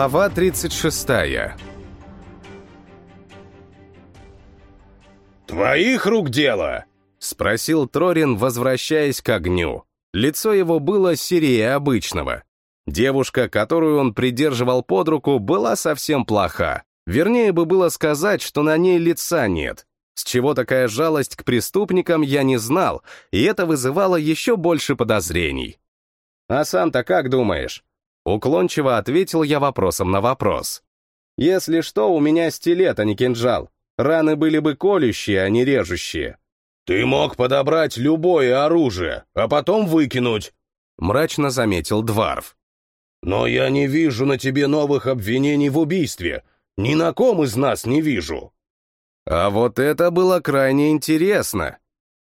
Глава 36 «Твоих рук дело?» — спросил Трорин, возвращаясь к огню. Лицо его было серее обычного. Девушка, которую он придерживал под руку, была совсем плоха. Вернее бы было сказать, что на ней лица нет. С чего такая жалость к преступникам, я не знал, и это вызывало еще больше подозрений. «А сам-то как думаешь?» Уклончиво ответил я вопросом на вопрос. «Если что, у меня стилет, а не кинжал. Раны были бы колющие, а не режущие». «Ты мог подобрать любое оружие, а потом выкинуть», — мрачно заметил Дварф. «Но я не вижу на тебе новых обвинений в убийстве. Ни на ком из нас не вижу». А вот это было крайне интересно.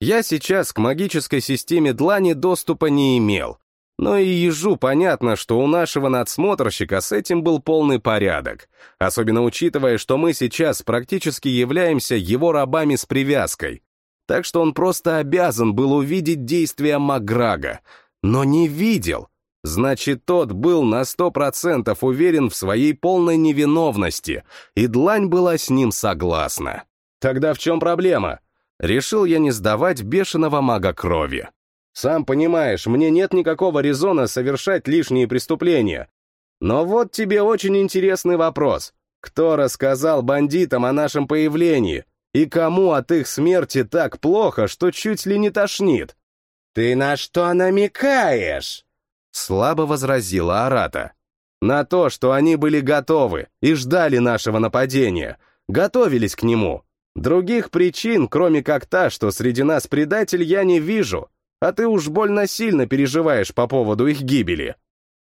Я сейчас к магической системе Длани доступа не имел, но и ежу понятно, что у нашего надсмотрщика с этим был полный порядок, особенно учитывая, что мы сейчас практически являемся его рабами с привязкой. Так что он просто обязан был увидеть действия Маграга, но не видел. Значит, тот был на сто процентов уверен в своей полной невиновности, и Длань была с ним согласна. Тогда в чем проблема? Решил я не сдавать бешеного мага крови. Сам понимаешь, мне нет никакого резона совершать лишние преступления. Но вот тебе очень интересный вопрос. Кто рассказал бандитам о нашем появлении? И кому от их смерти так плохо, что чуть ли не тошнит? «Ты на что намекаешь?» Слабо возразила Арата. На то, что они были готовы и ждали нашего нападения, готовились к нему. Других причин, кроме как та, что среди нас предатель, я не вижу а ты уж больно сильно переживаешь по поводу их гибели».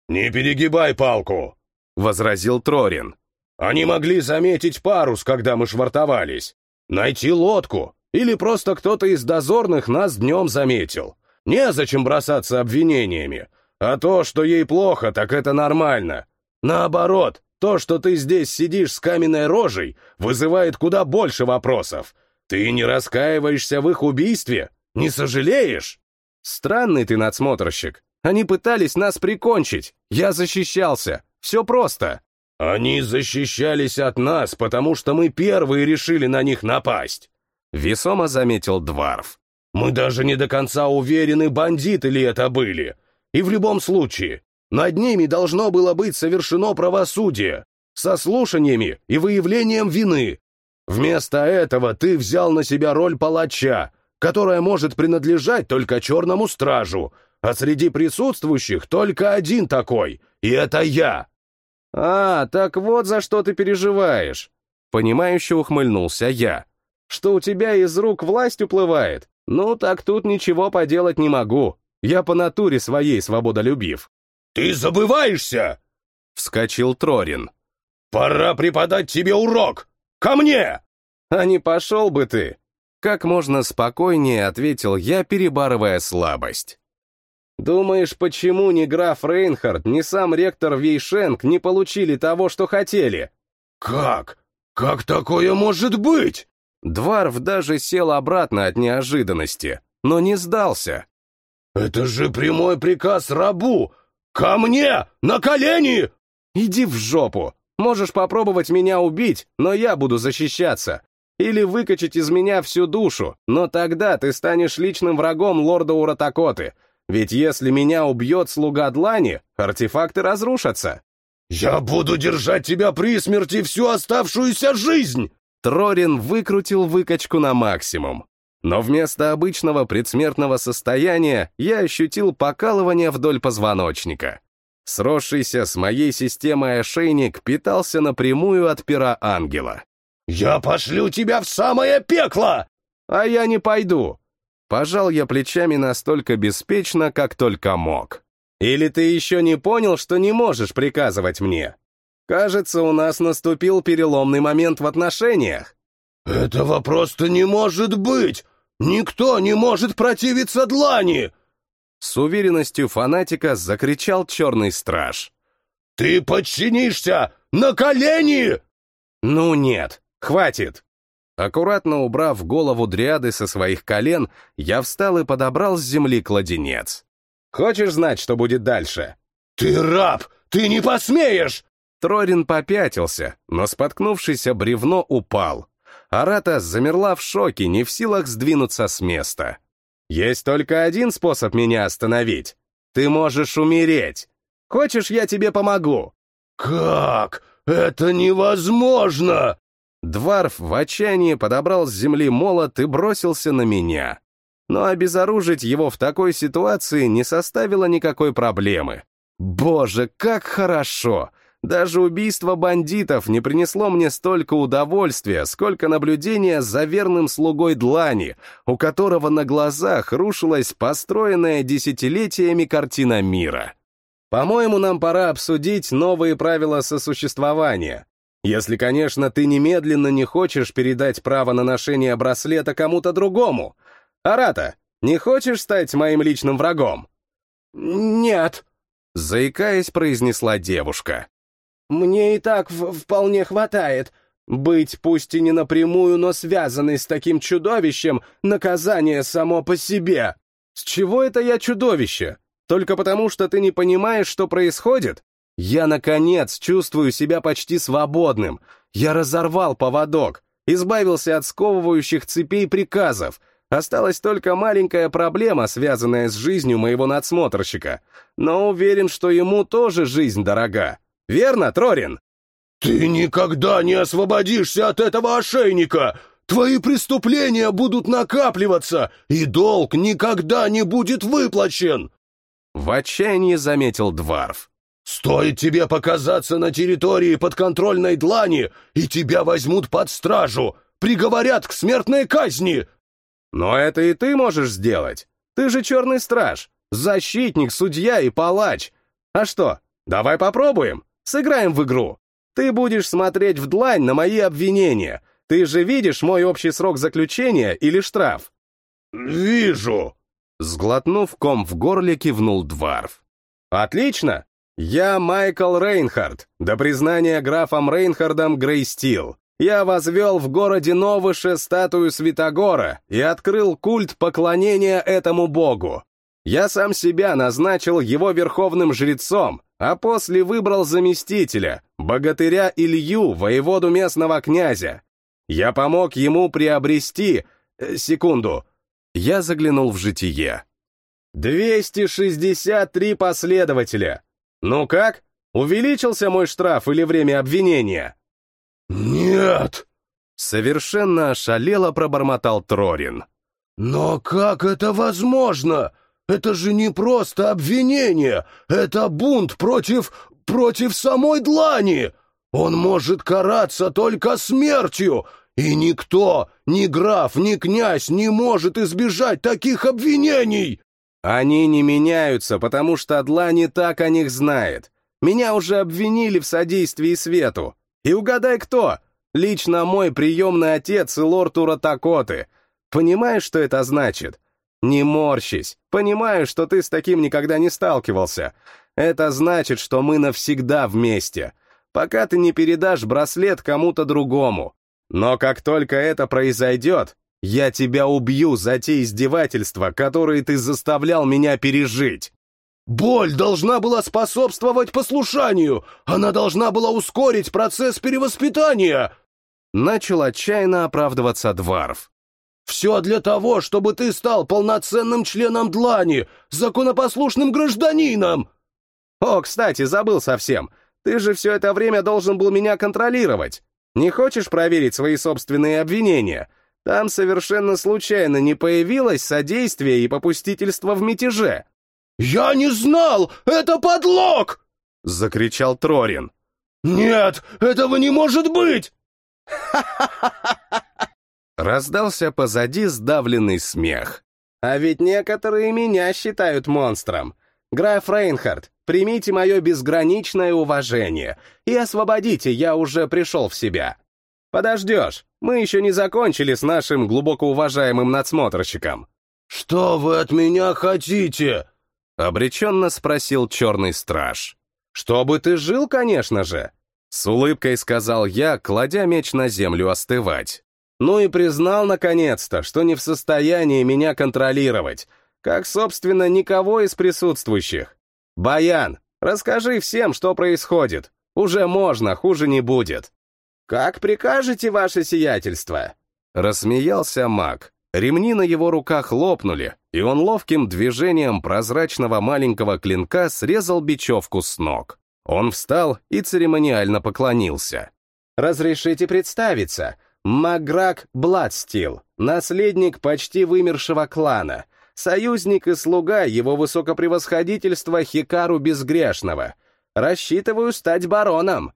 «Не перегибай палку», — возразил Трорин. «Они могли заметить парус, когда мы швартовались, найти лодку, или просто кто-то из дозорных нас днем заметил. Незачем бросаться обвинениями, а то, что ей плохо, так это нормально. Наоборот, то, что ты здесь сидишь с каменной рожей, вызывает куда больше вопросов. Ты не раскаиваешься в их убийстве? Не сожалеешь?» Странный ты надсмотрщик. Они пытались нас прикончить. Я защищался. Все просто. Они защищались от нас, потому что мы первые решили на них напасть. Весомо заметил Дварф. Мы даже не до конца уверены, бандиты ли это были. И в любом случае, над ними должно было быть совершено правосудие, со слушаниями и выявлением вины. Вместо этого ты взял на себя роль палача, которая может принадлежать только черному стражу, а среди присутствующих только один такой, и это я. А, так вот за что ты переживаешь. Понимающе ухмыльнулся я. Что у тебя из рук власть уплывает? Ну, так тут ничего поделать не могу. Я по натуре своей свободолюбив. Ты забываешься? Вскочил Трорин. Пора преподать тебе урок! Ко мне! А не пошел бы ты! Как можно спокойнее ответил я, перебарывая слабость. «Думаешь, почему ни граф Рейнхард, ни сам ректор Вейшенк не получили того, что хотели?» «Как? Как такое может быть?» Дварф даже сел обратно от неожиданности, но не сдался. «Это же прямой приказ рабу! Ко мне! На колени!» «Иди в жопу! Можешь попробовать меня убить, но я буду защищаться. Или выкачать из меня всю душу, но тогда ты станешь личным врагом лорда Уратакоты. Ведь если меня убьет слуга Длани, артефакты разрушатся. «Я буду держать тебя при смерти всю оставшуюся жизнь!» Трорин выкрутил выкачку на максимум. Но вместо обычного предсмертного состояния я ощутил покалывание вдоль позвоночника. Сросшийся с моей системой ошейник питался напрямую от пера ангела. «Я пошлю тебя в самое пекло!» «А я не пойду!» Пожал я плечами настолько беспечно, как только мог. «Или ты еще не понял, что не можешь приказывать мне? Кажется, у нас наступил переломный момент в отношениях». «Этого просто не может быть! Никто не может противиться длани!» С уверенностью фанатика закричал черный страж. «Ты подчинишься! На колени!» «Ну нет, Хватит!» Аккуратно убрав голову дриады со своих колен, я встал и подобрал с земли кладенец. «Хочешь знать, что будет дальше?» «Ты раб! Ты не посмеешь!» Трорин попятился, но споткнувшийся бревно упал. Арата замерла в шоке, не в силах сдвинуться с места. «Есть только один способ меня остановить. Ты можешь умереть. Хочешь, я тебе помогу?» «Как? Это невозможно!» Дварф в отчаянии подобрал с земли молот и бросился на меня. Но обезоружить его в такой ситуации не составило никакой проблемы. Боже, как хорошо! Даже убийство бандитов не принесло мне столько удовольствия, сколько наблюдение за верным слугой Длани, у которого на глазах рушилась построенная десятилетиями картина мира. По-моему, нам пора обсудить новые правила сосуществования. Если, конечно, ты немедленно не хочешь передать право на ношение браслета кому-то другому. Арата, не хочешь стать моим личным врагом? «Нет», — заикаясь, произнесла девушка. Мне и так вполне хватает. Быть пусть и не напрямую, но связанный с таким чудовищем, наказание само по себе. С чего это я чудовище? Только потому, что ты не понимаешь, что происходит? Я, наконец, чувствую себя почти свободным. Я разорвал поводок, избавился от сковывающих цепей приказов. Осталась только маленькая проблема, связанная с жизнью моего надсмотрщика. Но уверен, что ему тоже жизнь дорога. Верно, Трорин?» «Ты никогда не освободишься от этого ошейника! Твои преступления будут накапливаться, и долг никогда не будет выплачен!» В отчаянии заметил Дварф. «Стоит тебе показаться на территории подконтрольной длани, и тебя возьмут под стражу, приговорят к смертной казни!» «Но это и ты можешь сделать. Ты же черный страж, защитник, судья и палач. А что, давай попробуем?» Сыграем в игру. Ты будешь смотреть в длань на мои обвинения. Ты же видишь мой общий срок заключения или штраф?» «Вижу!» Сглотнув ком в горле, кивнул Дварф. «Отлично! Я Майкл Рейнхард, до признания графом Рейнхардом Грейстил. Я возвел в городе Новыше статую Святогора и открыл культ поклонения этому богу. Я сам себя назначил его верховным жрецом, а после выбрал заместителя, богатыря Илью, воеводу местного князя. Я помог ему приобрести... Э, секунду. Я заглянул в житие. 263 последователя. Ну как? Увеличился мой штраф или время обвинения? Нет. Совершенно ошалело пробормотал Трорин. Но как это возможно? Это же не просто обвинение, это бунт против... против самой длани! Он может караться только смертью, и никто, ни граф, ни князь не может избежать таких обвинений!» «Они не меняются, потому что длани так о них знает. Меня уже обвинили в содействии свету. И угадай кто? Лично мой приемный отец и лорд Уратакоты. Понимаешь, что это значит? Не морщись. Понимаю, что ты с таким никогда не сталкивался. Это значит, что мы навсегда вместе. Пока ты не передашь браслет кому-то другому. Но как только это произойдет, я тебя убью за те издевательства, которые ты заставлял меня пережить. Боль должна была способствовать послушанию. Она должна была ускорить процесс перевоспитания. Начал отчаянно оправдываться Дварф. Все для того, чтобы ты стал полноценным членом Длани, законопослушным гражданином!» «О, кстати, забыл совсем. Ты же все это время должен был меня контролировать. Не хочешь проверить свои собственные обвинения? Там совершенно случайно не появилось содействие и попустительство в мятеже». «Я не знал! Это подлог!» — закричал Трорин. «Нет, этого не может быть!» Раздался позади сдавленный смех. «А ведь некоторые меня считают монстром. Граф Рейнхард, примите мое безграничное уважение и освободите, я уже пришел в себя. Подождешь, мы еще не закончили с нашим глубоко уважаемым надсмотрщиком». «Что вы от меня хотите?» — обреченно спросил черный страж. «Чтобы ты жил, конечно же!» — с улыбкой сказал я, кладя меч на землю остывать. Ну и признал, наконец-то, что не в состоянии меня контролировать, как, собственно, никого из присутствующих. «Баян, расскажи всем, что происходит. Уже можно, хуже не будет. «Как прикажете, ваше сиятельство?» Рассмеялся маг. Ремни на его руках лопнули, и он ловким движением прозрачного маленького клинка срезал бечевку с ног. Он встал и церемониально поклонился. «Разрешите представиться. Маграк Бладстил, наследник почти вымершего клана, союзник и слуга его высокопревосходительства Хикару Безгрешного. Рассчитываю стать бароном».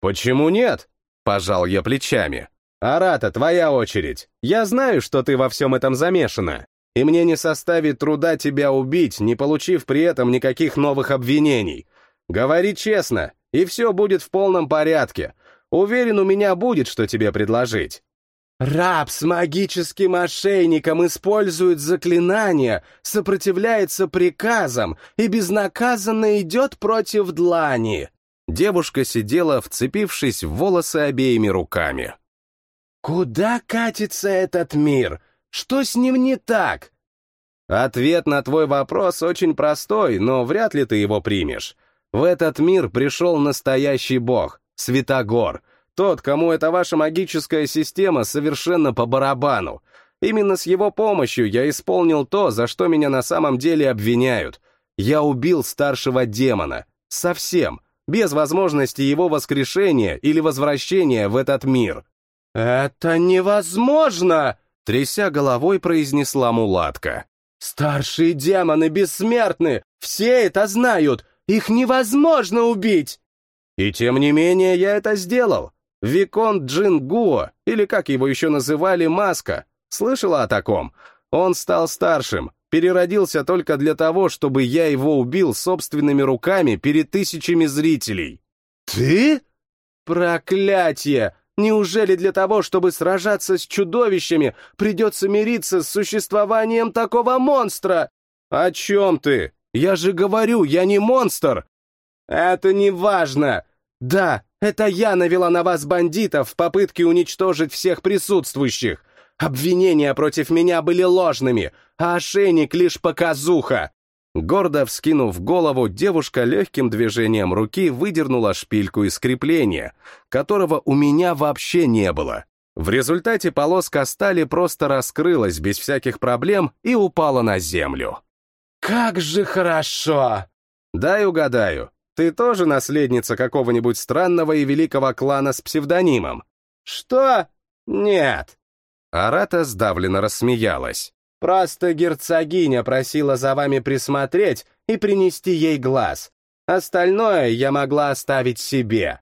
«Почему нет?» — пожал я плечами. «Арата, твоя очередь. Я знаю, что ты во всем этом замешана, и мне не составит труда тебя убить, не получив при этом никаких новых обвинений. Говори честно, и все будет в полном порядке. Уверен, у меня будет, что тебе предложить». Раб с магическим ошейником использует заклинания, сопротивляется приказам и безнаказанно идет против длани. Девушка сидела, вцепившись в волосы обеими руками. «Куда катится этот мир? Что с ним не так?» Ответ на твой вопрос очень простой, но вряд ли ты его примешь. В этот мир пришел настоящий бог, Святогор, тот, кому эта ваша магическая система совершенно по барабану. Именно с его помощью я исполнил то, за что меня на самом деле обвиняют. Я убил старшего демона. Совсем. Без возможности его воскрешения или возвращения в этот мир. «Это невозможно!» — тряся головой произнесла мулатка. «Старшие демоны бессмертны! Все это знают! Их невозможно убить!» «И тем не менее я это сделал. Виконт Джин Гуо, или как его еще называли, Маска. Слышала о таком? Он стал старшим, переродился только для того, чтобы я его убил собственными руками перед тысячами зрителей». «Ты? Проклятие! Неужели для того, чтобы сражаться с чудовищами, придется мириться с существованием такого монстра? О чем ты? Я же говорю, я не монстр. Это не важно. Да, это я навела на вас бандитов в попытке уничтожить всех присутствующих. Обвинения против меня были ложными, а ошейник лишь показуха. Гордо вскинув голову, девушка легким движением руки выдернула шпильку из крепления, которого у меня вообще не было. В результате полоска стали просто раскрылась без всяких проблем и упала на землю. «Как же хорошо!» «Дай угадаю, ты тоже наследница какого-нибудь странного и великого клана с псевдонимом?» «Что? Нет!» Арата сдавленно рассмеялась. Просто герцогиня просила за вами присмотреть и принести ей глаз. Остальное я могла оставить себе.